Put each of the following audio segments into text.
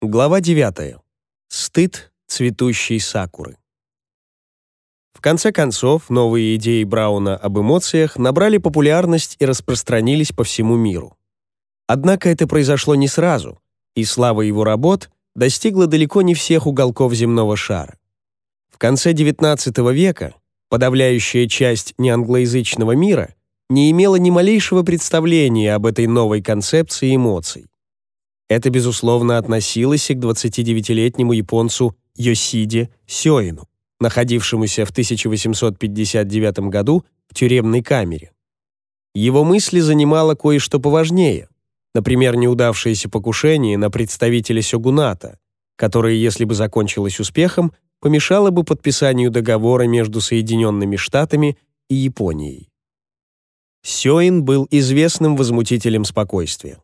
Глава 9. Стыд цветущей сакуры. В конце концов, новые идеи Брауна об эмоциях набрали популярность и распространились по всему миру. Однако это произошло не сразу, и слава его работ достигла далеко не всех уголков земного шара. В конце XIX века подавляющая часть неанглоязычного мира не имела ни малейшего представления об этой новой концепции эмоций. Это, безусловно, относилось и к 29-летнему японцу Йосиде Сёину, находившемуся в 1859 году в тюремной камере. Его мысли занимало кое-что поважнее, например, неудавшееся покушение на представителя Сёгуната, которое, если бы закончилось успехом, помешало бы подписанию договора между Соединенными Штатами и Японией. Сёин был известным возмутителем спокойствия.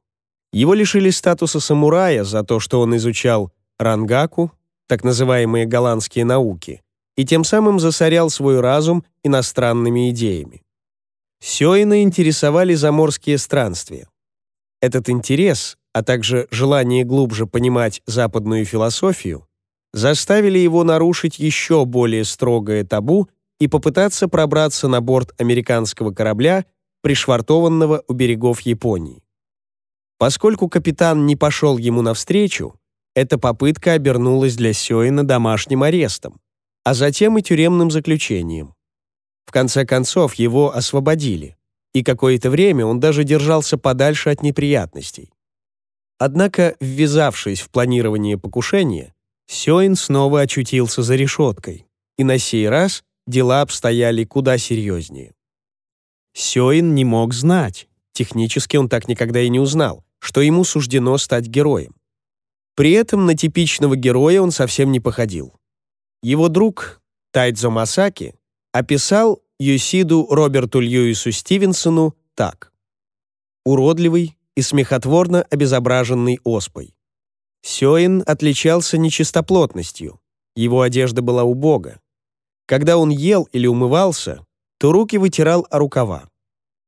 Его лишили статуса самурая за то, что он изучал рангаку, так называемые голландские науки, и тем самым засорял свой разум иностранными идеями. Сёйна интересовали заморские странствия. Этот интерес, а также желание глубже понимать западную философию, заставили его нарушить еще более строгое табу и попытаться пробраться на борт американского корабля, пришвартованного у берегов Японии. Поскольку капитан не пошел ему навстречу, эта попытка обернулась для Сёина домашним арестом, а затем и тюремным заключением. В конце концов, его освободили, и какое-то время он даже держался подальше от неприятностей. Однако, ввязавшись в планирование покушения, Сёин снова очутился за решеткой, и на сей раз дела обстояли куда серьезнее. Сёин не мог знать, Технически он так никогда и не узнал, что ему суждено стать героем. При этом на типичного героя он совсем не походил. Его друг Тайдзо Масаки описал Юсиду Роберту Льюису Стивенсону так. Уродливый и смехотворно обезображенный оспой. Сёин отличался нечистоплотностью, его одежда была убога. Когда он ел или умывался, то руки вытирал о рукава.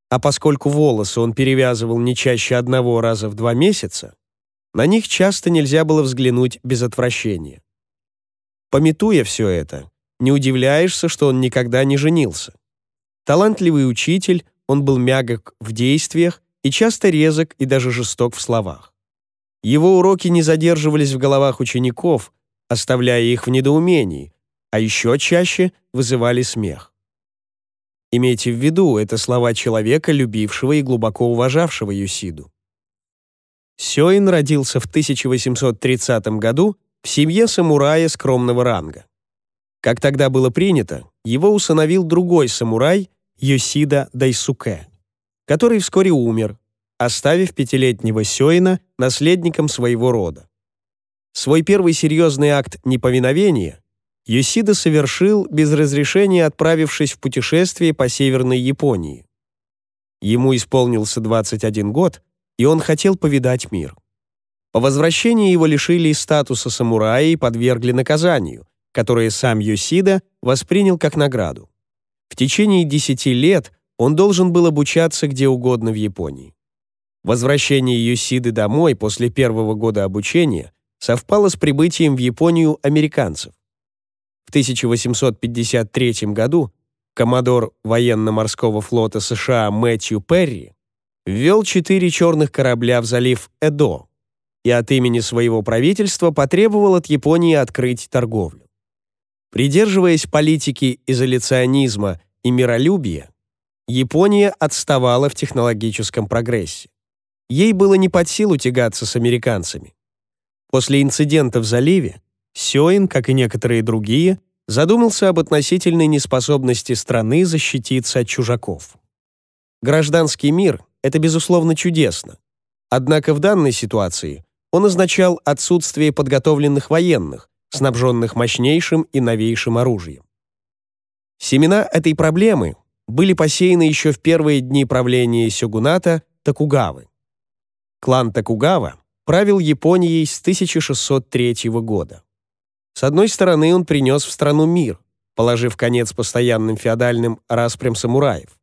А поскольку волосы он перевязывал не чаще одного раза в два месяца, на них часто нельзя было взглянуть без отвращения. Пометуя все это, не удивляешься, что он никогда не женился. Талантливый учитель, он был мягок в действиях и часто резок и даже жесток в словах. Его уроки не задерживались в головах учеников, оставляя их в недоумении, а еще чаще вызывали смех. Имейте в виду, это слова человека, любившего и глубоко уважавшего Юсиду. Сёин родился в 1830 году в семье самурая скромного ранга. Как тогда было принято, его усыновил другой самурай Юсида Дайсуке, который вскоре умер, оставив пятилетнего Сёина наследником своего рода. Свой первый серьезный акт неповиновения Юсида совершил без разрешения отправившись в путешествие по Северной Японии. Ему исполнился 21 год, и он хотел повидать мир. По возвращении его лишили статуса самурая и подвергли наказанию, которое сам Юсида воспринял как награду. В течение 10 лет он должен был обучаться где угодно в Японии. Возвращение Юсиды домой после первого года обучения совпало с прибытием в Японию американцев. В 1853 году коммодор военно-морского флота США Мэтью Перри ввел четыре черных корабля в залив Эдо и от имени своего правительства потребовал от Японии открыть торговлю. Придерживаясь политики изоляционизма и миролюбия, Япония отставала в технологическом прогрессе. Ей было не под силу тягаться с американцами. После инцидента в заливе Сёин, как и некоторые другие, задумался об относительной неспособности страны защититься от чужаков. Гражданский мир — это, безусловно, чудесно. Однако в данной ситуации он означал отсутствие подготовленных военных, снабженных мощнейшим и новейшим оружием. Семена этой проблемы были посеяны еще в первые дни правления сёгуната Токугавы. Клан Токугава правил Японией с 1603 года. С одной стороны, он принес в страну мир, положив конец постоянным феодальным распрям самураев.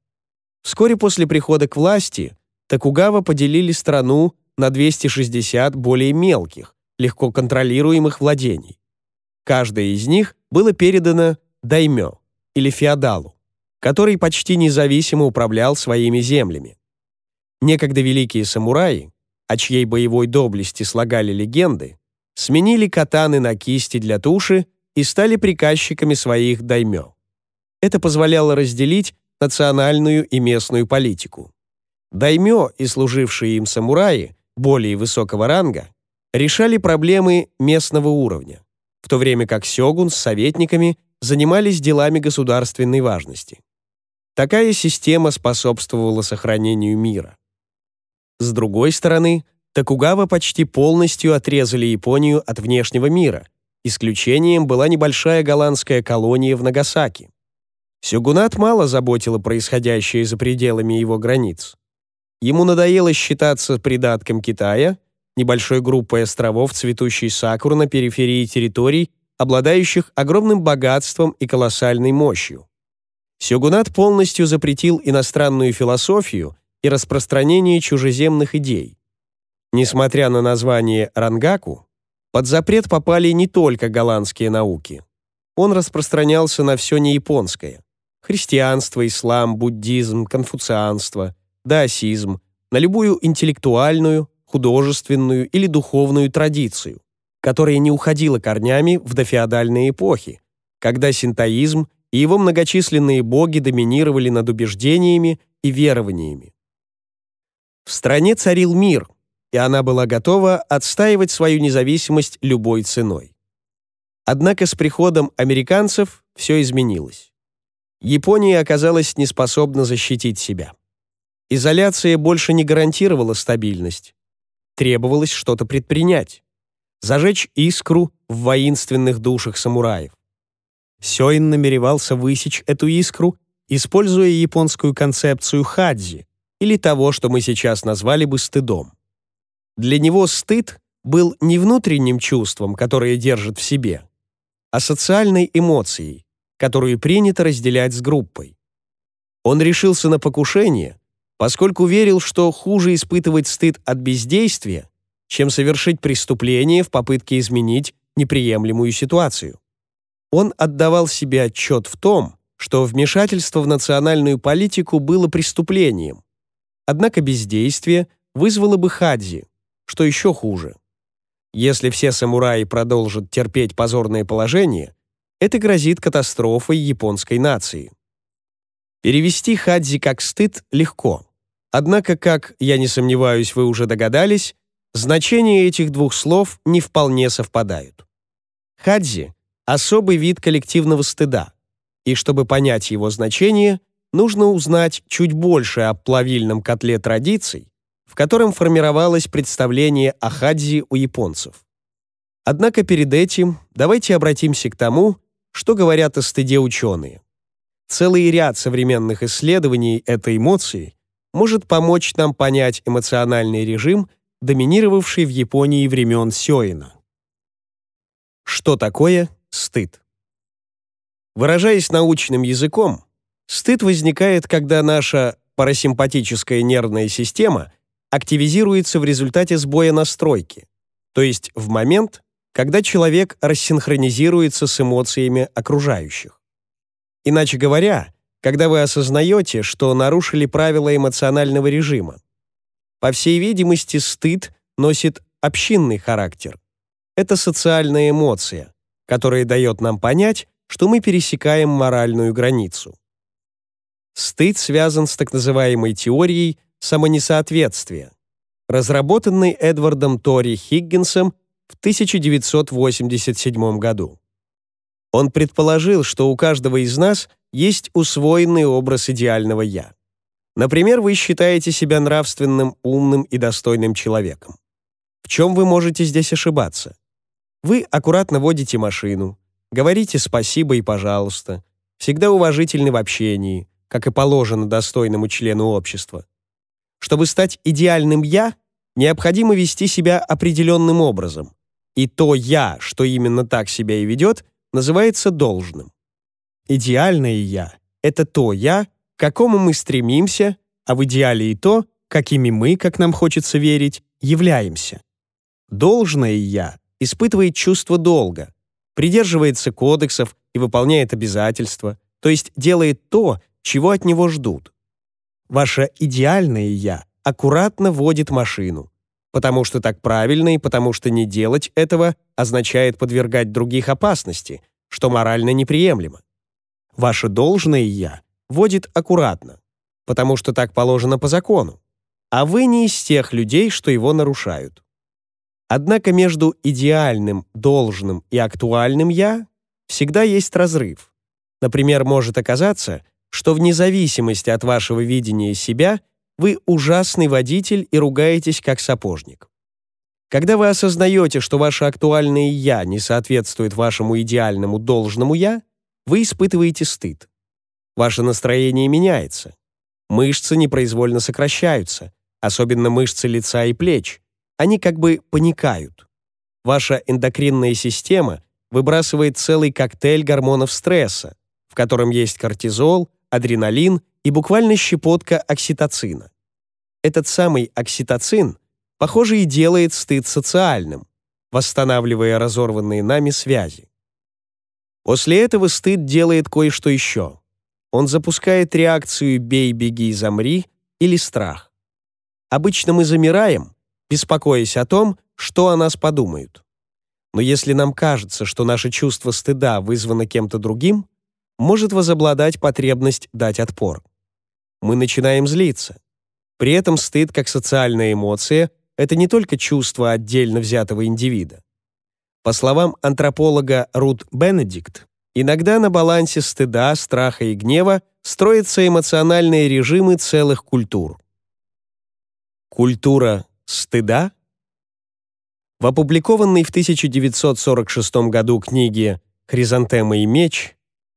Вскоре после прихода к власти Токугава поделили страну на 260 более мелких, легко контролируемых владений. Каждое из них было передано даймё или феодалу, который почти независимо управлял своими землями. Некогда великие самураи, о чьей боевой доблести слагали легенды, сменили катаны на кисти для туши и стали приказчиками своих даймё. Это позволяло разделить национальную и местную политику. Даймё и служившие им самураи более высокого ранга решали проблемы местного уровня, в то время как сёгун с советниками занимались делами государственной важности. Такая система способствовала сохранению мира. С другой стороны, Токугава почти полностью отрезали Японию от внешнего мира. Исключением была небольшая голландская колония в Нагасаки. Сёгунат мало заботило происходящее за пределами его границ. Ему надоело считаться придатком Китая, небольшой группой островов цветущей сакуры на периферии территорий, обладающих огромным богатством и колоссальной мощью. Сёгунат полностью запретил иностранную философию и распространение чужеземных идей. Несмотря на название «Рангаку», под запрет попали не только голландские науки. Он распространялся на все неяпонское – христианство, ислам, буддизм, конфуцианство, даосизм, на любую интеллектуальную, художественную или духовную традицию, которая не уходила корнями в дофеодальные эпохи, когда синтоизм и его многочисленные боги доминировали над убеждениями и верованиями. В стране царил мир – и она была готова отстаивать свою независимость любой ценой. Однако с приходом американцев все изменилось. Япония оказалась неспособна защитить себя. Изоляция больше не гарантировала стабильность. Требовалось что-то предпринять. Зажечь искру в воинственных душах самураев. Сёин намеревался высечь эту искру, используя японскую концепцию хадзи, или того, что мы сейчас назвали бы стыдом. Для него стыд был не внутренним чувством, которое держит в себе, а социальной эмоцией, которую принято разделять с группой. Он решился на покушение, поскольку верил, что хуже испытывать стыд от бездействия, чем совершить преступление в попытке изменить неприемлемую ситуацию. Он отдавал себе отчет в том, что вмешательство в национальную политику было преступлением. Однако бездействие вызвало бы хадзи, что еще хуже, если все самураи продолжат терпеть позорное положение, это грозит катастрофой японской нации. Перевести хадзи как стыд легко. Однако, как, я не сомневаюсь, вы уже догадались, значения этих двух слов не вполне совпадают. Хадзи — особый вид коллективного стыда, и чтобы понять его значение, нужно узнать чуть больше о плавильном котле традиций, в котором формировалось представление о хадзи у японцев. Однако перед этим давайте обратимся к тому, что говорят о стыде ученые. Целый ряд современных исследований этой эмоции может помочь нам понять эмоциональный режим, доминировавший в Японии времен Сёина. Что такое стыд? Выражаясь научным языком, стыд возникает, когда наша парасимпатическая нервная система активизируется в результате сбоя настройки, то есть в момент, когда человек рассинхронизируется с эмоциями окружающих. Иначе говоря, когда вы осознаете, что нарушили правила эмоционального режима. По всей видимости, стыд носит общинный характер. Это социальная эмоция, которая дает нам понять, что мы пересекаем моральную границу. Стыд связан с так называемой теорией самонесоответствия, разработанный Эдвардом Тори Хиггинсом в 1987 году. Он предположил, что у каждого из нас есть усвоенный образ идеального «я». Например, вы считаете себя нравственным, умным и достойным человеком. В чем вы можете здесь ошибаться? Вы аккуратно водите машину, говорите «спасибо» и «пожалуйста», всегда уважительны в общении, как и положено достойному члену общества, чтобы стать идеальным «я», необходимо вести себя определенным образом. И то «я», что именно так себя и ведет, называется должным. Идеальное «я» — это то «я», к какому мы стремимся, а в идеале и то, какими мы, как нам хочется верить, являемся. Должное «я» испытывает чувство долга, придерживается кодексов и выполняет обязательства, то есть делает то, чего от него ждут. Ваше идеальное «я» аккуратно водит машину. Потому что так правильно и потому что не делать этого означает подвергать других опасности, что морально неприемлемо. Ваше должное «я» водит аккуратно, потому что так положено по закону, а вы не из тех людей, что его нарушают. Однако между идеальным, должным и актуальным «я» всегда есть разрыв. Например, может оказаться, что вне зависимости от вашего видения себя вы ужасный водитель и ругаетесь как сапожник. Когда вы осознаете, что ваше актуальное «я» не соответствует вашему идеальному должному «я», вы испытываете стыд. Ваше настроение меняется. Мышцы непроизвольно сокращаются, особенно мышцы лица и плеч. Они как бы паникают. Ваша эндокринная система выбрасывает целый коктейль гормонов стресса, в котором есть кортизол, адреналин и буквально щепотка окситоцина. Этот самый окситоцин, похоже, и делает стыд социальным, восстанавливая разорванные нами связи. После этого стыд делает кое-что еще. Он запускает реакцию «бей, беги, замри» или «страх». Обычно мы замираем, беспокоясь о том, что о нас подумают. Но если нам кажется, что наше чувство стыда вызвано кем-то другим, может возобладать потребность дать отпор. Мы начинаем злиться. При этом стыд как социальная эмоция – это не только чувство отдельно взятого индивида. По словам антрополога Рут Бенедикт, иногда на балансе стыда, страха и гнева строятся эмоциональные режимы целых культур. Культура стыда? В опубликованной в 1946 году книге «Хризантема и меч»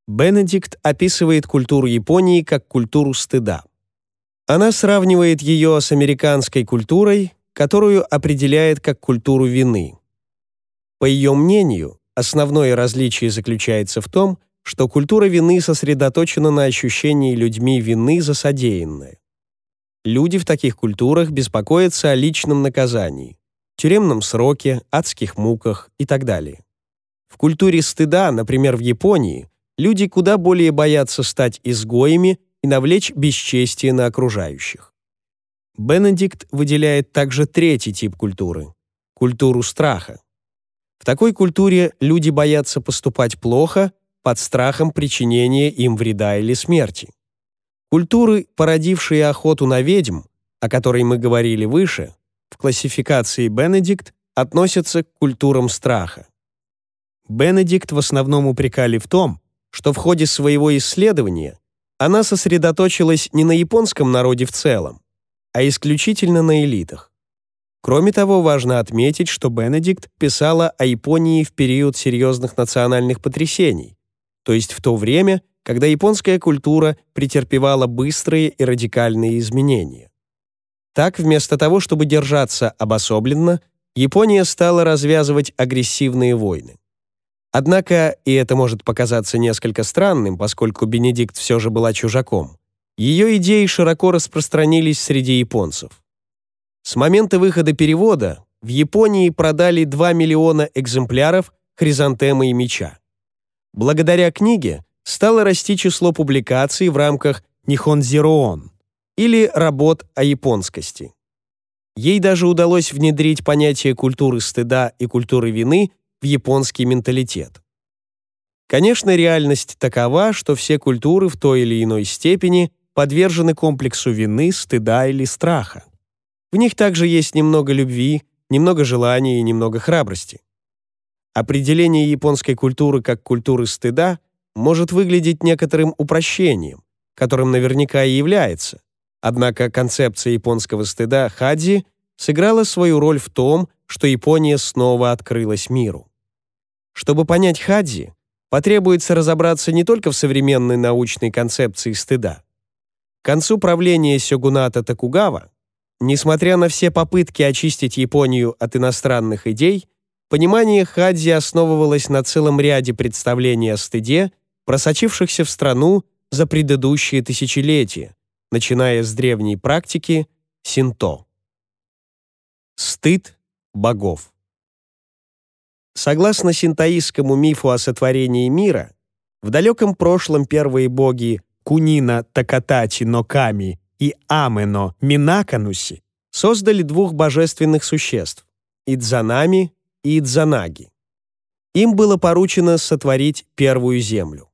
Бенедикт описывает культуру Японии как культуру стыда. Она сравнивает ее с американской культурой, которую определяет как культуру вины. По ее мнению, основное различие заключается в том, что культура вины сосредоточена на ощущении людьми вины за содеянное. Люди в таких культурах беспокоятся о личном наказании, тюремном сроке, адских муках и так далее. В культуре стыда, например, в Японии – люди куда более боятся стать изгоями и навлечь бесчестие на окружающих. Бенедикт выделяет также третий тип культуры – культуру страха. В такой культуре люди боятся поступать плохо под страхом причинения им вреда или смерти. Культуры, породившие охоту на ведьм, о которой мы говорили выше, в классификации Бенедикт относятся к культурам страха. Бенедикт в основном упрекали в том, что в ходе своего исследования она сосредоточилась не на японском народе в целом, а исключительно на элитах. Кроме того, важно отметить, что Бенедикт писала о Японии в период серьезных национальных потрясений, то есть в то время, когда японская культура претерпевала быстрые и радикальные изменения. Так, вместо того, чтобы держаться обособленно, Япония стала развязывать агрессивные войны. Однако и это может показаться несколько странным, поскольку Бенедикт все же была чужаком. Ее идеи широко распространились среди японцев. С момента выхода перевода в Японии продали 2 миллиона экземпляров «Хризантемы и меча». Благодаря книге стало расти число публикаций в рамках «Нихон Зероон» или работ о японскости. Ей даже удалось внедрить понятие культуры стыда и культуры вины в японский менталитет. Конечно, реальность такова, что все культуры в той или иной степени подвержены комплексу вины, стыда или страха. В них также есть немного любви, немного желания и немного храбрости. Определение японской культуры как культуры стыда может выглядеть некоторым упрощением, которым наверняка и является. Однако концепция японского стыда хадзи сыграла свою роль в том, что Япония снова открылась миру. Чтобы понять Хадзи, потребуется разобраться не только в современной научной концепции стыда. К концу правления Сёгуната Токугава, несмотря на все попытки очистить Японию от иностранных идей, понимание Хадзи основывалось на целом ряде представлений о стыде, просочившихся в страну за предыдущие тысячелетия, начиная с древней практики синто. Стыд богов. Согласно синтаистскому мифу о сотворении мира, в далеком прошлом первые боги Кунина Такатачи Ноками и Амено Минакануси создали двух божественных существ – Идзанами и Идзанаги. Им было поручено сотворить первую землю.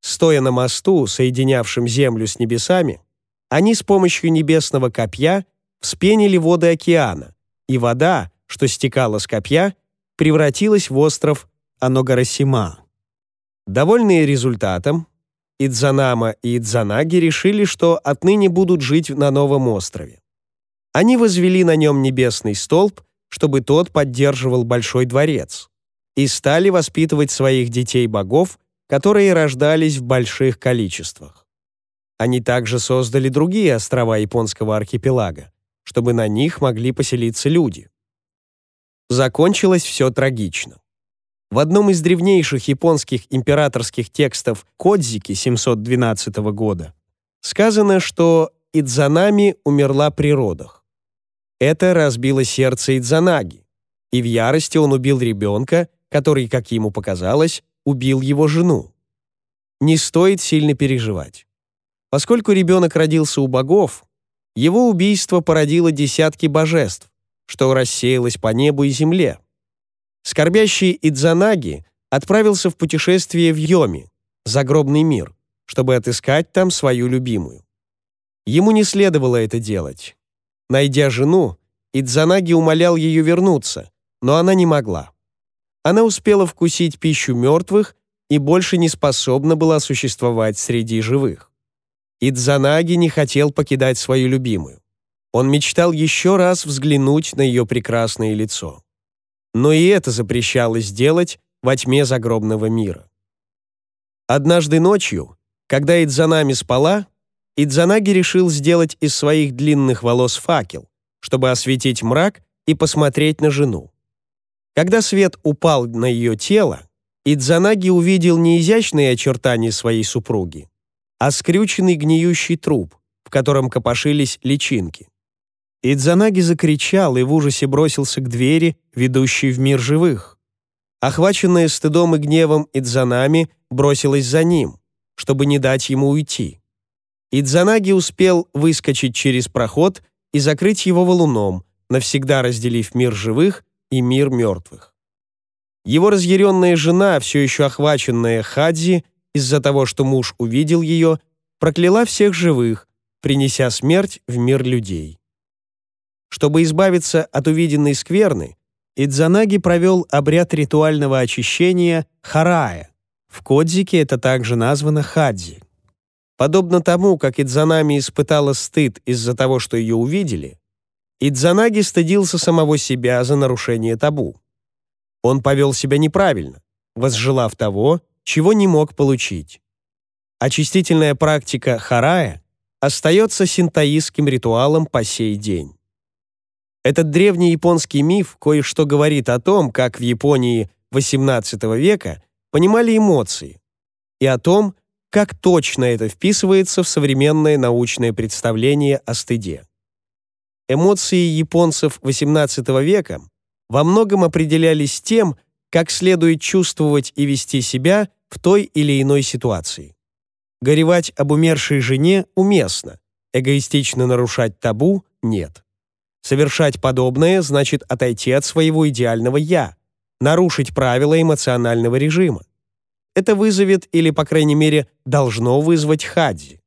Стоя на мосту, соединявшем землю с небесами, они с помощью небесного копья вспенили воды океана, и вода, что стекало с копья, превратилось в остров Аногарасима. Довольные результатом, Идзанама и Идзанаги решили, что отныне будут жить на новом острове. Они возвели на нем небесный столб, чтобы тот поддерживал большой дворец, и стали воспитывать своих детей богов, которые рождались в больших количествах. Они также создали другие острова японского архипелага, чтобы на них могли поселиться люди закончилось все трагично. В одном из древнейших японских императорских текстов Кодзики 712 года сказано, что Идзанами умерла при родах. Это разбило сердце Идзанаги, и в ярости он убил ребенка, который, как ему показалось, убил его жену. Не стоит сильно переживать. Поскольку ребенок родился у богов, его убийство породило десятки божеств, что рассеялось по небу и земле. Скорбящий Идзанаги отправился в путешествие в Йоми, загробный мир, чтобы отыскать там свою любимую. Ему не следовало это делать. Найдя жену, Идзанаги умолял ее вернуться, но она не могла. Она успела вкусить пищу мертвых и больше не способна была существовать среди живых. Идзанаги не хотел покидать свою любимую. Он мечтал еще раз взглянуть на ее прекрасное лицо. Но и это запрещалось делать во тьме загробного мира. Однажды ночью, когда Идзанами спала, Идзанаги решил сделать из своих длинных волос факел, чтобы осветить мрак и посмотреть на жену. Когда свет упал на ее тело, Идзанаги увидел не изящные очертания своей супруги, а скрюченный гниющий труп, в котором копошились личинки. Идзанаги закричал и в ужасе бросился к двери, ведущей в мир живых. Охваченная стыдом и гневом Идзанами бросилась за ним, чтобы не дать ему уйти. Идзанаги успел выскочить через проход и закрыть его валуном, навсегда разделив мир живых и мир мертвых. Его разъяренная жена, все еще охваченная Хадзи, из-за того, что муж увидел ее, прокляла всех живых, принеся смерть в мир людей чтобы избавиться от увиденной скверны, Идзанаги провел обряд ритуального очищения Харая. В Кодзике это также названо Хадзи. Подобно тому, как Идзанами испытала стыд из-за того, что ее увидели, Идзанаги стыдился самого себя за нарушение табу. Он повел себя неправильно, возжелав того, чего не мог получить. Очистительная практика Харая остается синтаистским ритуалом по сей день. Этот древний японский миф кое-что говорит о том, как в Японии XVIII века понимали эмоции, и о том, как точно это вписывается в современное научное представление о стыде. Эмоции японцев XVIII века во многом определялись тем, как следует чувствовать и вести себя в той или иной ситуации. Горевать об умершей жене уместно, эгоистично нарушать табу – нет. Совершать подобное значит отойти от своего идеального «я», нарушить правила эмоционального режима. Это вызовет или, по крайней мере, должно вызвать хадзи.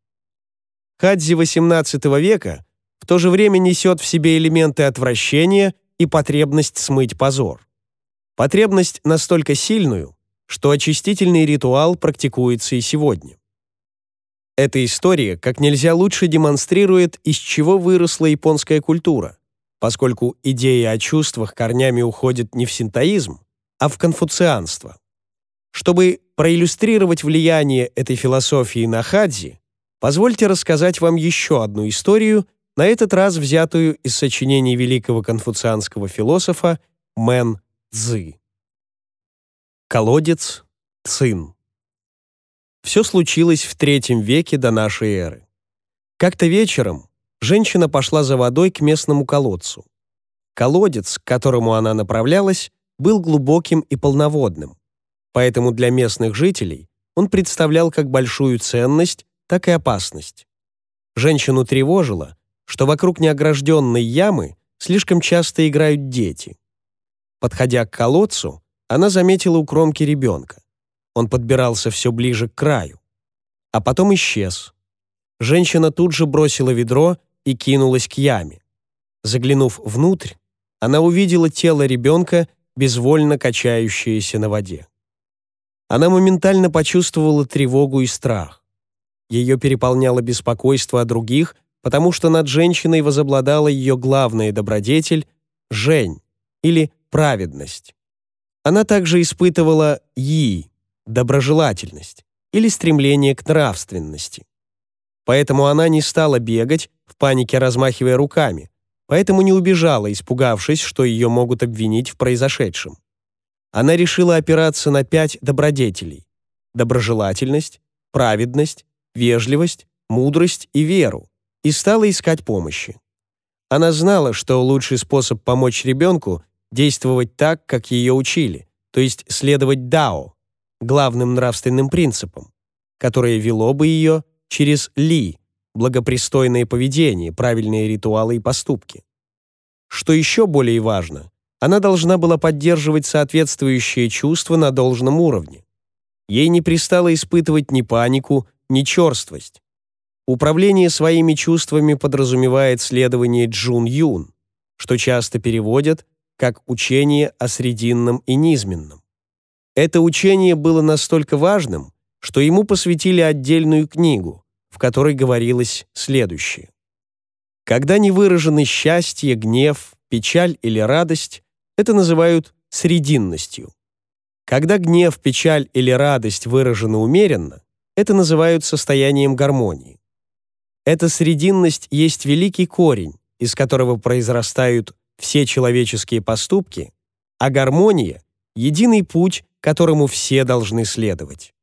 Хадзи XVIII века в то же время несет в себе элементы отвращения и потребность смыть позор. Потребность настолько сильную, что очистительный ритуал практикуется и сегодня. Эта история как нельзя лучше демонстрирует, из чего выросла японская культура, поскольку идея о чувствах корнями уходит не в синтоизм, а в конфуцианство. Чтобы проиллюстрировать влияние этой философии на хадзи, позвольте рассказать вам еще одну историю, на этот раз взятую из сочинений великого конфуцианского философа Мэн Цзы. Колодец Цин. Все случилось в третьем веке до нашей эры. Как-то вечером женщина пошла за водой к местному колодцу. Колодец, к которому она направлялась, был глубоким и полноводным. Поэтому для местных жителей он представлял как большую ценность, так и опасность. Женщину тревожило, что вокруг неогражденной ямы слишком часто играют дети. Подходя к колодцу, она заметила у кромки ребенка. Он подбирался все ближе к краю. А потом исчез. Женщина тут же бросила ведро и кинулась к яме. Заглянув внутрь, она увидела тело ребенка, безвольно качающееся на воде. Она моментально почувствовала тревогу и страх. Ее переполняло беспокойство о других, потому что над женщиной возобладала ее главная добродетель — жень или праведность. Она также испытывала «и» — доброжелательность или стремление к нравственности. Поэтому она не стала бегать, в панике размахивая руками, поэтому не убежала, испугавшись, что ее могут обвинить в произошедшем. Она решила опираться на пять добродетелей – доброжелательность, праведность, вежливость, мудрость и веру, и стала искать помощи. Она знала, что лучший способ помочь ребенку – действовать так, как ее учили, то есть следовать дао, главным нравственным принципам, которое вело бы ее через ли – благопристойное поведение, правильные ритуалы и поступки. Что еще более важно, она должна была поддерживать соответствующие чувства на должном уровне. Ей не пристало испытывать ни панику, ни черствость. Управление своими чувствами подразумевает следование Джун-Юн, что часто переводят как учение о срединном и низменном. Это учение было настолько важным, что ему посвятили отдельную книгу – в которой говорилось следующее. Когда не выражены счастье, гнев, печаль или радость, это называют срединностью. Когда гнев, печаль или радость выражены умеренно, это называют состоянием гармонии. Эта срединность есть великий корень, из которого произрастают все человеческие поступки, а гармония — единый путь, которому все должны следовать.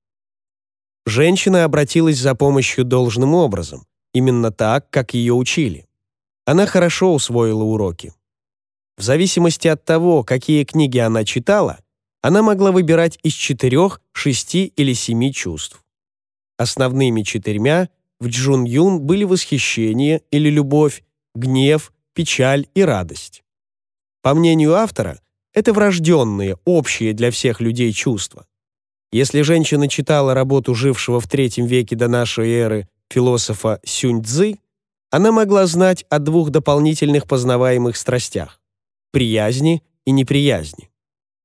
Женщина обратилась за помощью должным образом, именно так, как ее учили. Она хорошо усвоила уроки. В зависимости от того, какие книги она читала, она могла выбирать из четырех, шести или семи чувств. Основными четырьмя в Джун Юн были восхищение или любовь, гнев, печаль и радость. По мнению автора, это врожденные, общие для всех людей чувства. Если женщина читала работу жившего в третьем веке до нашей эры философа Сюнь Цзы, она могла знать о двух дополнительных познаваемых страстях – приязни и неприязни.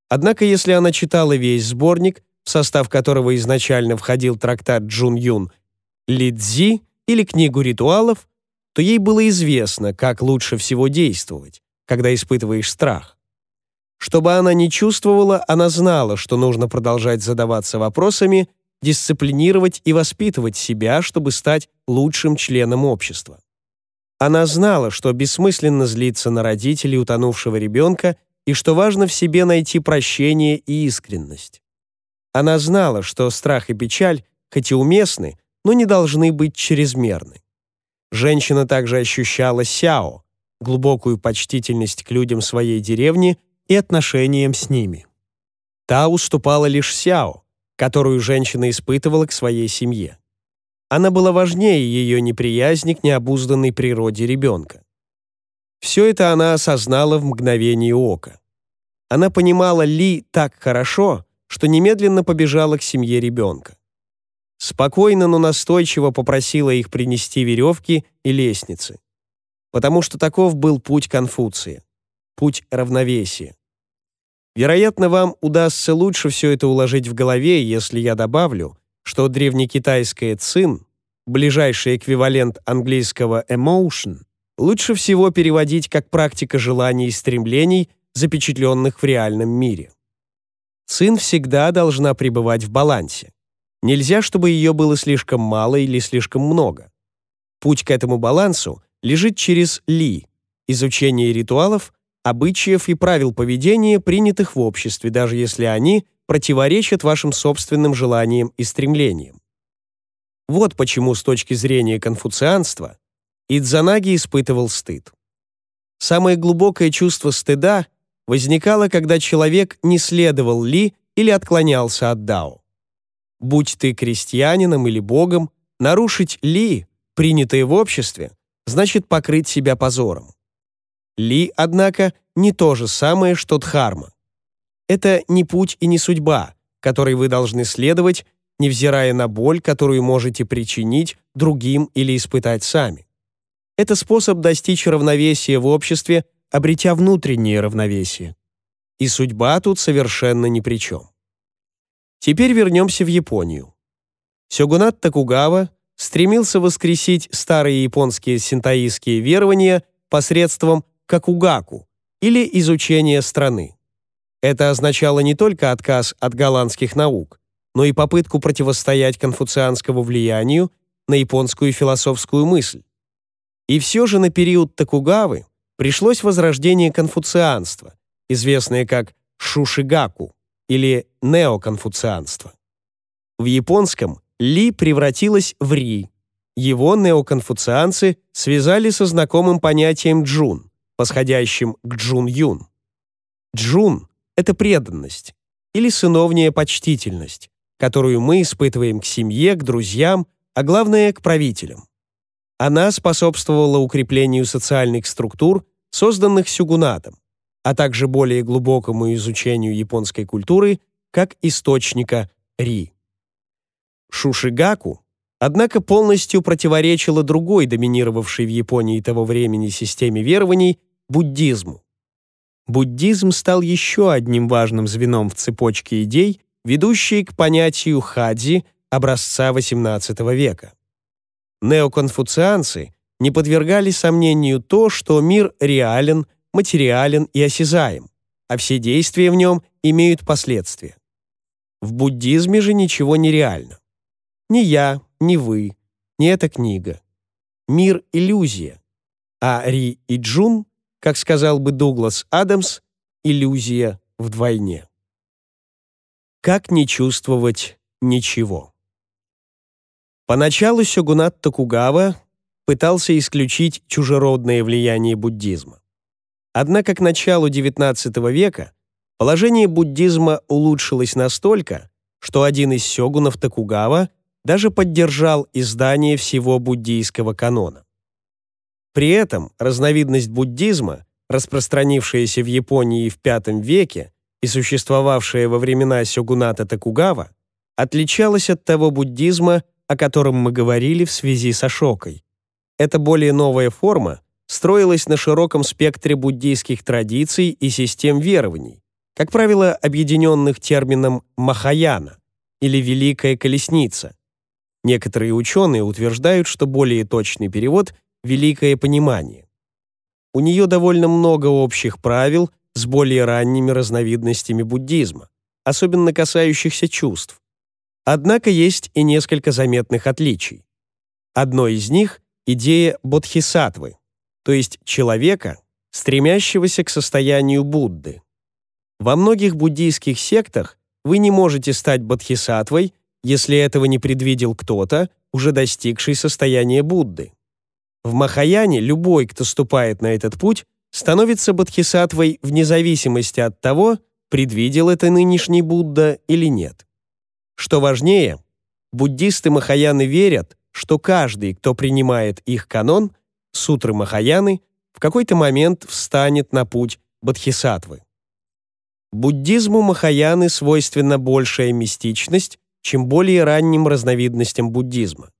Однако, если она читала весь сборник, в состав которого изначально входил трактат Джун Юн «Лидзи» или книгу ритуалов, то ей было известно, как лучше всего действовать, когда испытываешь страх. Чтобы она не чувствовала, она знала, что нужно продолжать задаваться вопросами, дисциплинировать и воспитывать себя, чтобы стать лучшим членом общества. Она знала, что бессмысленно злиться на родителей утонувшего ребенка и что важно в себе найти прощение и искренность. Она знала, что страх и печаль, хоть и уместны, но не должны быть чрезмерны. Женщина также ощущала сяо, глубокую почтительность к людям своей деревни – и отношениям с ними. Та уступала лишь Сяо, которую женщина испытывала к своей семье. Она была важнее ее неприязни к необузданной природе ребенка. Все это она осознала в мгновении ока. Она понимала Ли так хорошо, что немедленно побежала к семье ребенка. Спокойно, но настойчиво попросила их принести веревки и лестницы. Потому что таков был путь Конфуция, путь равновесия. Вероятно, вам удастся лучше все это уложить в голове, если я добавлю, что древнекитайское «цин», ближайший эквивалент английского «emotion», лучше всего переводить как практика желаний и стремлений, запечатленных в реальном мире. Цин всегда должна пребывать в балансе. Нельзя, чтобы ее было слишком мало или слишком много. Путь к этому балансу лежит через ли, изучение ритуалов обычаев и правил поведения, принятых в обществе, даже если они противоречат вашим собственным желаниям и стремлениям. Вот почему с точки зрения конфуцианства Идзанаги испытывал стыд. Самое глубокое чувство стыда возникало, когда человек не следовал ли или отклонялся от дао. Будь ты крестьянином или богом, нарушить ли, принятое в обществе, значит покрыть себя позором. Ли, однако, не то же самое, что Дхарма. Это не путь и не судьба, которой вы должны следовать, невзирая на боль, которую можете причинить другим или испытать сами. Это способ достичь равновесия в обществе, обретя внутреннее равновесие. И судьба тут совершенно ни при чем. Теперь вернемся в Японию. Сёгунат Такугава стремился воскресить старые японские синтаистские верования посредством Какугаку или изучение страны. Это означало не только отказ от голландских наук, но и попытку противостоять конфуцианскому влиянию на японскую философскую мысль. И все же на период Такугавы пришлось возрождение конфуцианства, известное как шушигаку или неоконфуцианство. В японском «ли» превратилось в «ри». Его неоконфуцианцы связали со знакомым понятием «джун», восходящим к Джун-Юн. Джун — это преданность или сыновняя почтительность, которую мы испытываем к семье, к друзьям, а главное — к правителям. Она способствовала укреплению социальных структур, созданных сюгунатом, а также более глубокому изучению японской культуры как источника ри. Шушигаку, однако, полностью противоречила другой доминировавшей в Японии того времени системе верований буддизму. Буддизм стал еще одним важным звеном в цепочке идей, ведущей к понятию хади образца XVIII века. Неоконфуцианцы не подвергали сомнению то, что мир реален, материален и осязаем, а все действия в нем имеют последствия. В буддизме же ничего не реально. Ни я, ни вы, ни эта книга. Мир — иллюзия, а Ри и Джун как сказал бы Дуглас Адамс, иллюзия вдвойне. Как не чувствовать ничего? Поначалу Сёгунат Токугава пытался исключить чужеродное влияние буддизма. Однако к началу XIX века положение буддизма улучшилось настолько, что один из сёгунов Токугава даже поддержал издание всего буддийского канона. При этом разновидность буддизма, распространившаяся в Японии в V веке и существовавшая во времена сёгуната Токугава, отличалась от того буддизма, о котором мы говорили в связи с Ашокой. Эта более новая форма строилась на широком спектре буддийских традиций и систем верований, как правило, объединенных термином «махаяна» или «великая колесница». Некоторые ученые утверждают, что более точный перевод – великое понимание. У нее довольно много общих правил с более ранними разновидностями буддизма, особенно касающихся чувств. Однако есть и несколько заметных отличий. Одно из них — идея бодхисаттвы, то есть человека, стремящегося к состоянию Будды. Во многих буддийских сектах вы не можете стать бодхисаттвой, если этого не предвидел кто-то, уже достигший состояния Будды. В Махаяне любой, кто ступает на этот путь, становится бодхисаттвой вне зависимости от того, предвидел это нынешний Будда или нет. Что важнее, буддисты Махаяны верят, что каждый, кто принимает их канон, сутры Махаяны, в какой-то момент встанет на путь бодхисаттвы. Буддизму Махаяны свойственна большая мистичность, чем более ранним разновидностям буддизма.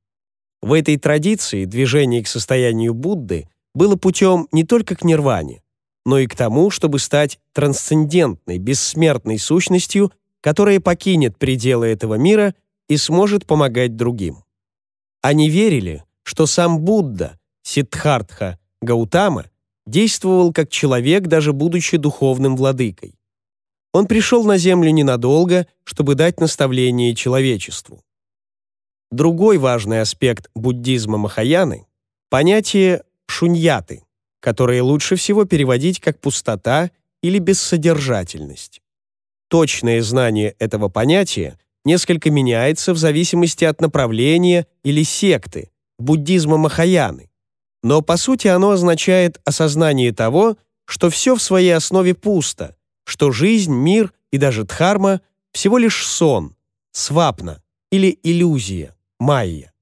В этой традиции движение к состоянию Будды было путем не только к нирване, но и к тому, чтобы стать трансцендентной, бессмертной сущностью, которая покинет пределы этого мира и сможет помогать другим. Они верили, что сам Будда, Сиддхартха, Гаутама действовал как человек, даже будучи духовным владыкой. Он пришел на Землю ненадолго, чтобы дать наставление человечеству. Другой важный аспект буддизма Махаяны — понятие шуньяты, которое лучше всего переводить как пустота или бессодержательность. Точное знание этого понятия несколько меняется в зависимости от направления или секты, буддизма Махаяны, но по сути оно означает осознание того, что все в своей основе пусто, что жизнь, мир и даже дхарма — всего лишь сон, свапна или иллюзия майя.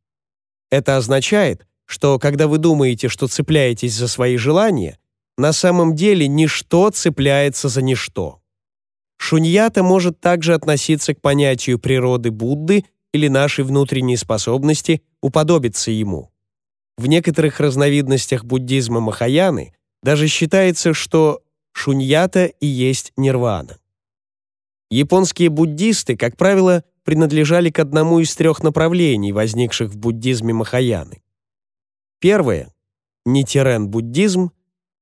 Это означает, что когда вы думаете, что цепляетесь за свои желания, на самом деле ничто цепляется за ничто. Шуньята может также относиться к понятию природы Будды или нашей внутренней способности уподобиться ему. В некоторых разновидностях буддизма Махаяны даже считается, что шуньята и есть нирвана. Японские буддисты, как правило, принадлежали к одному из трех направлений, возникших в буддизме Махаяны. Первое, нитирен-буддизм,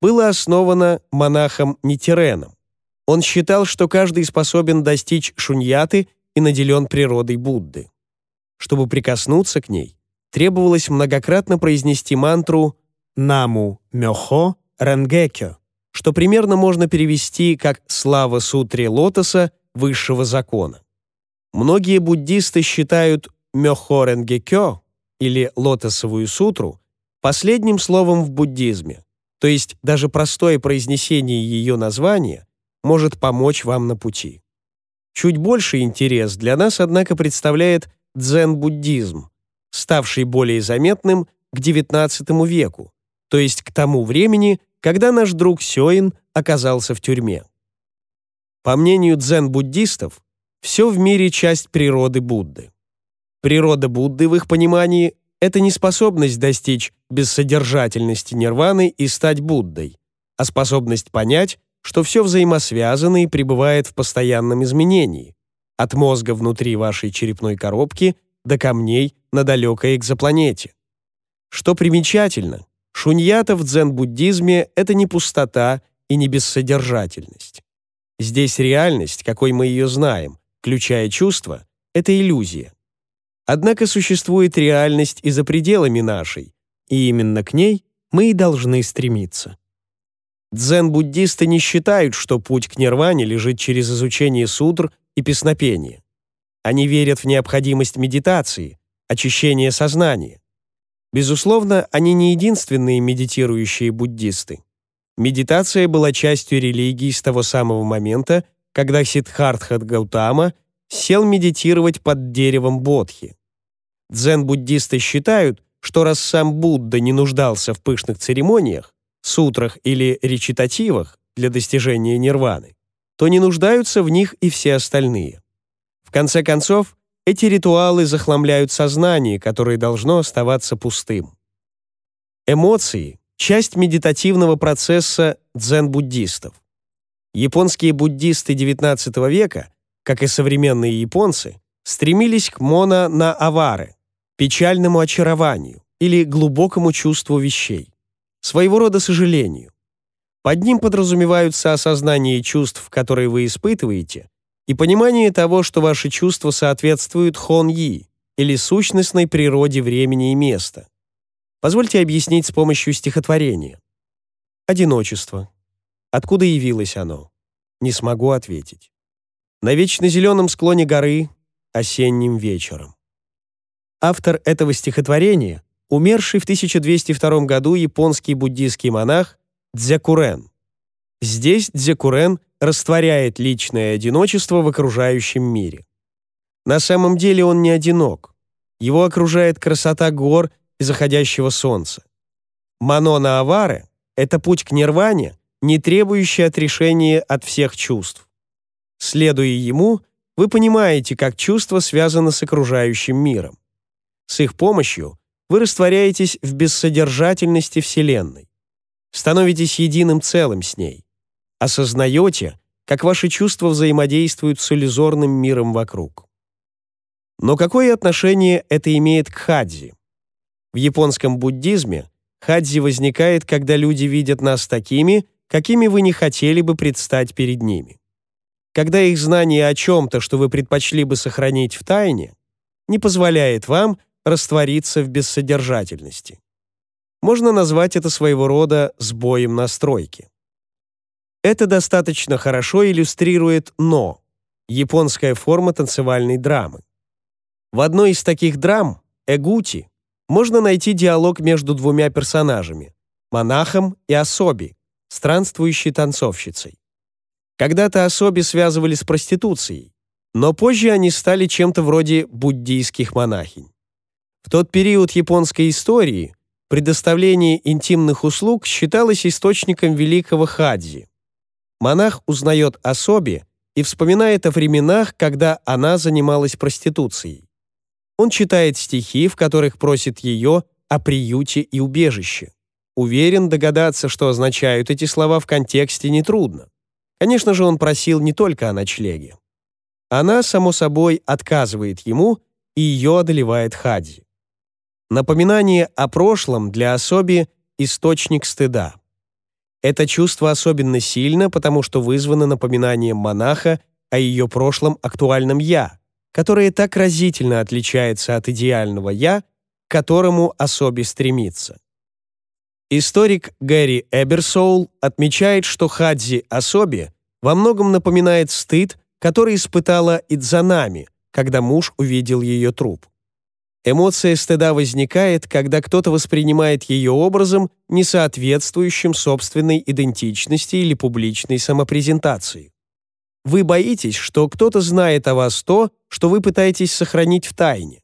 было основано монахом Нитиреном. Он считал, что каждый способен достичь шуньяты и наделен природой Будды. Чтобы прикоснуться к ней, требовалось многократно произнести мантру «Наму мёхо ренгекё», что примерно можно перевести как «Слава сутре лотоса высшего закона». Многие буддисты считают Мёхоренгекё или лотосовую сутру последним словом в буддизме, то есть даже простое произнесение ее названия может помочь вам на пути. Чуть больше интерес для нас, однако, представляет дзен-буддизм, ставший более заметным к XIX веку, то есть к тому времени, когда наш друг Сёин оказался в тюрьме. По мнению дзен-буддистов, все в мире часть природы Будды. Природа Будды, в их понимании, это не способность достичь бессодержательности нирваны и стать Буддой, а способность понять, что все взаимосвязано и пребывает в постоянном изменении, от мозга внутри вашей черепной коробки до камней на далекой экзопланете. Что примечательно, шуньята в дзен-буддизме — это не пустота и не бессодержательность. Здесь реальность, какой мы ее знаем, включая чувства, это иллюзия. Однако существует реальность и за пределами нашей, и именно к ней мы и должны стремиться. Дзен-буддисты не считают, что путь к нирване лежит через изучение сутр и песнопения. Они верят в необходимость медитации, очищения сознания. Безусловно, они не единственные медитирующие буддисты. Медитация была частью религии с того самого момента, когда Сиддхартха Гаутама сел медитировать под деревом Бодхи. Дзен-буддисты считают, что раз сам Будда не нуждался в пышных церемониях, сутрах или речитативах для достижения нирваны, то не нуждаются в них и все остальные. В конце концов, эти ритуалы захламляют сознание, которое должно оставаться пустым. Эмоции — часть медитативного процесса дзен-буддистов. Японские буддисты XIX века, как и современные японцы, стремились к моно на авары, печальному очарованию или глубокому чувству вещей, своего рода сожалению. Под ним подразумеваются осознание чувств, которые вы испытываете, и понимание того, что ваши чувства соответствуют хон-йи, или сущностной природе времени и места. Позвольте объяснить с помощью стихотворения. Одиночество. Откуда явилось оно? Не смогу ответить. На вечно зеленом склоне горы осенним вечером. Автор этого стихотворения — умерший в 1202 году японский буддийский монах Дзякурен. Здесь Дзякурен растворяет личное одиночество в окружающем мире. На самом деле он не одинок. Его окружает красота гор и заходящего солнца. Манона аваре — это путь к нирване — не требующий отрешения от всех чувств. Следуя ему, вы понимаете, как чувство связано с окружающим миром. С их помощью вы растворяетесь в бессодержательности Вселенной, становитесь единым целым с ней, осознаете, как ваши чувства взаимодействуют с иллюзорным миром вокруг. Но какое отношение это имеет к хадзи? В японском буддизме хадзи возникает, когда люди видят нас такими – какими вы не хотели бы предстать перед ними. Когда их знание о чем-то, что вы предпочли бы сохранить в тайне, не позволяет вам раствориться в бессодержательности. Можно назвать это своего рода сбоем настройки. Это достаточно хорошо иллюстрирует «но» — японская форма танцевальной драмы. В одной из таких драм, «Эгути», можно найти диалог между двумя персонажами — монахом и особи, странствующей танцовщицей. Когда-то особи связывали с проституцией, но позже они стали чем-то вроде буддийских монахинь. В тот период японской истории предоставление интимных услуг считалось источником великого хадзи. Монах узнает особи и вспоминает о временах, когда она занималась проституцией. Он читает стихи, в которых просит ее о приюте и убежище. Уверен, догадаться, что означают эти слова в контексте, нетрудно. Конечно же, он просил не только о ночлеге. Она, само собой, отказывает ему, и ее одолевает Хади. Напоминание о прошлом для особи — источник стыда. Это чувство особенно сильно, потому что вызвано напоминанием монаха о ее прошлом актуальном «я», которое так разительно отличается от идеального «я», к которому особи стремится. Историк Гэри Эберсоул отмечает, что Хадзи Особи во многом напоминает стыд, который испытала Идзанами, когда муж увидел ее труп. Эмоция стыда возникает, когда кто-то воспринимает ее образом, не соответствующим собственной идентичности или публичной самопрезентации. Вы боитесь, что кто-то знает о вас то, что вы пытаетесь сохранить в тайне.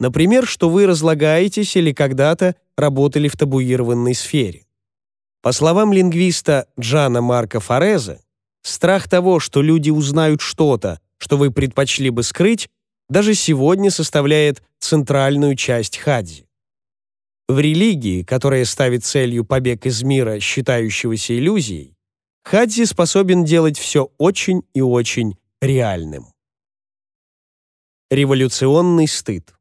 Например, что вы разлагаетесь или когда-то работали в табуированной сфере. По словам лингвиста Джана Марка Фореза, страх того, что люди узнают что-то, что вы предпочли бы скрыть, даже сегодня составляет центральную часть хадзи. В религии, которая ставит целью побег из мира, считающегося иллюзией, хадзи способен делать все очень и очень реальным. Революционный стыд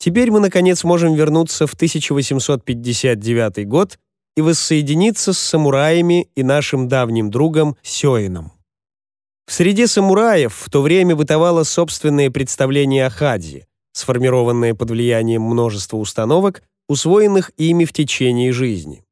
Теперь мы, наконец, можем вернуться в 1859 год и воссоединиться с самураями и нашим давним другом Сёином. В среде самураев в то время бытовало собственное представление о хадзе, сформированное под влиянием множества установок, усвоенных ими в течение жизни.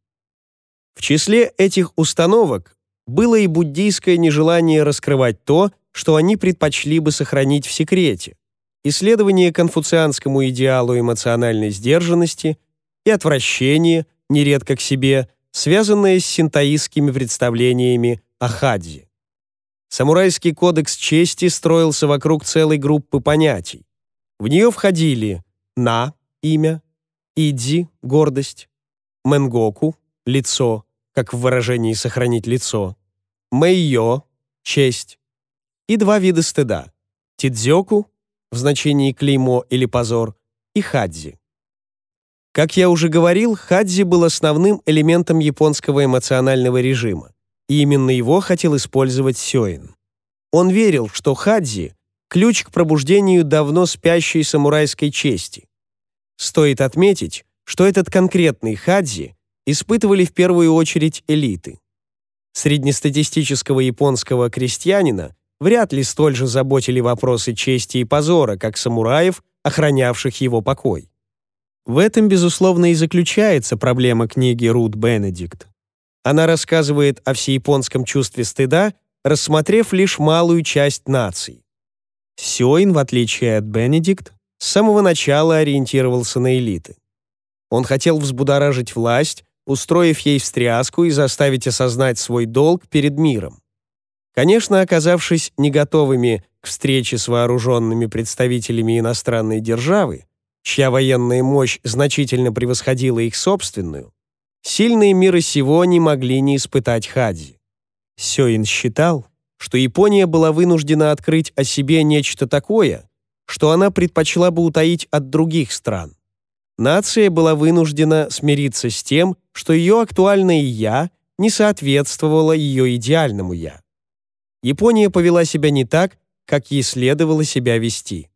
В числе этих установок было и буддийское нежелание раскрывать то, что они предпочли бы сохранить в секрете – исследование конфуцианскому идеалу эмоциональной сдержанности и отвращение, нередко к себе, связанное с синтаистскими представлениями о хадзе. Самурайский кодекс чести строился вокруг целой группы понятий. В нее входили «на» — имя, «идзи» — гордость, «менгоку» — лицо, как в выражении «сохранить лицо», «мэйё» — честь, и два вида стыда — «тидзёку» в значении клеймо или позор, и хадзи. Как я уже говорил, хадзи был основным элементом японского эмоционального режима, и именно его хотел использовать Сёин. Он верил, что хадзи — ключ к пробуждению давно спящей самурайской чести. Стоит отметить, что этот конкретный хадзи испытывали в первую очередь элиты. Среднестатистического японского крестьянина вряд ли столь же заботили вопросы чести и позора, как самураев, охранявших его покой. В этом, безусловно, и заключается проблема книги Рут Бенедикт. Она рассказывает о всеяпонском чувстве стыда, рассмотрев лишь малую часть наций. Сёйн, в отличие от Бенедикт, с самого начала ориентировался на элиты. Он хотел взбудоражить власть, устроив ей встряску и заставить осознать свой долг перед миром. Конечно, оказавшись не готовыми к встрече с вооруженными представителями иностранной державы, чья военная мощь значительно превосходила их собственную, сильные мира сего не могли не испытать хадзи. Сёин считал, что Япония была вынуждена открыть о себе нечто такое, что она предпочла бы утаить от других стран. Нация была вынуждена смириться с тем, что ее актуальное «я» не соответствовало ее идеальному «я». Япония повела себя не так, как ей следовало себя вести.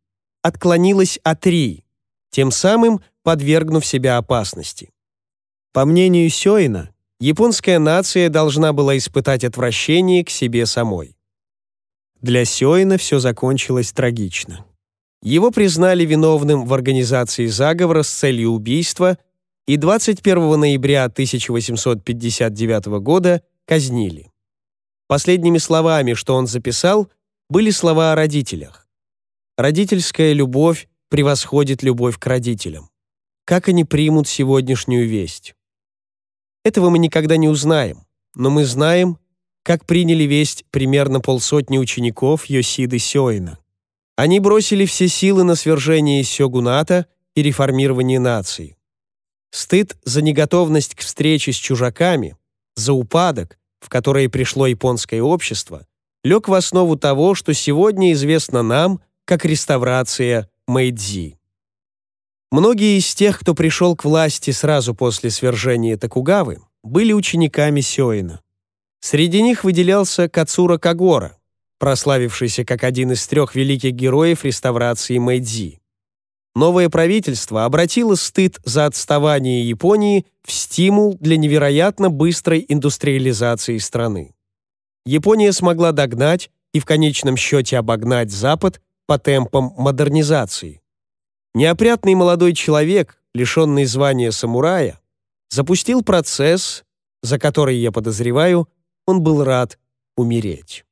Отклонилась от Рии, тем самым подвергнув себя опасности. По мнению Сёина, японская нация должна была испытать отвращение к себе самой. Для Сёина все закончилось трагично. Его признали виновным в организации заговора с целью убийства и 21 ноября 1859 года казнили. Последними словами, что он записал, были слова о родителях. Родительская любовь превосходит любовь к родителям. Как они примут сегодняшнюю весть? Этого мы никогда не узнаем, но мы знаем, как приняли весть примерно полсотни учеников Йосиды Сёина. Они бросили все силы на свержение сёгуната и реформирование нации. Стыд за неготовность к встрече с чужаками, за упадок, в которое пришло японское общество, лег в основу того, что сегодня известно нам как реставрация Мэйдзи. Многие из тех, кто пришел к власти сразу после свержения Токугавы, были учениками Сёина. Среди них выделялся Кацура Кагора, прославившийся как один из трех великих героев реставрации Мэйдзи. Новое правительство обратило стыд за отставание Японии в стимул для невероятно быстрой индустриализации страны. Япония смогла догнать и в конечном счете обогнать Запад по темпам модернизации. Неопрятный молодой человек, лишенный звания самурая, запустил процесс, за который, я подозреваю, он был рад умереть.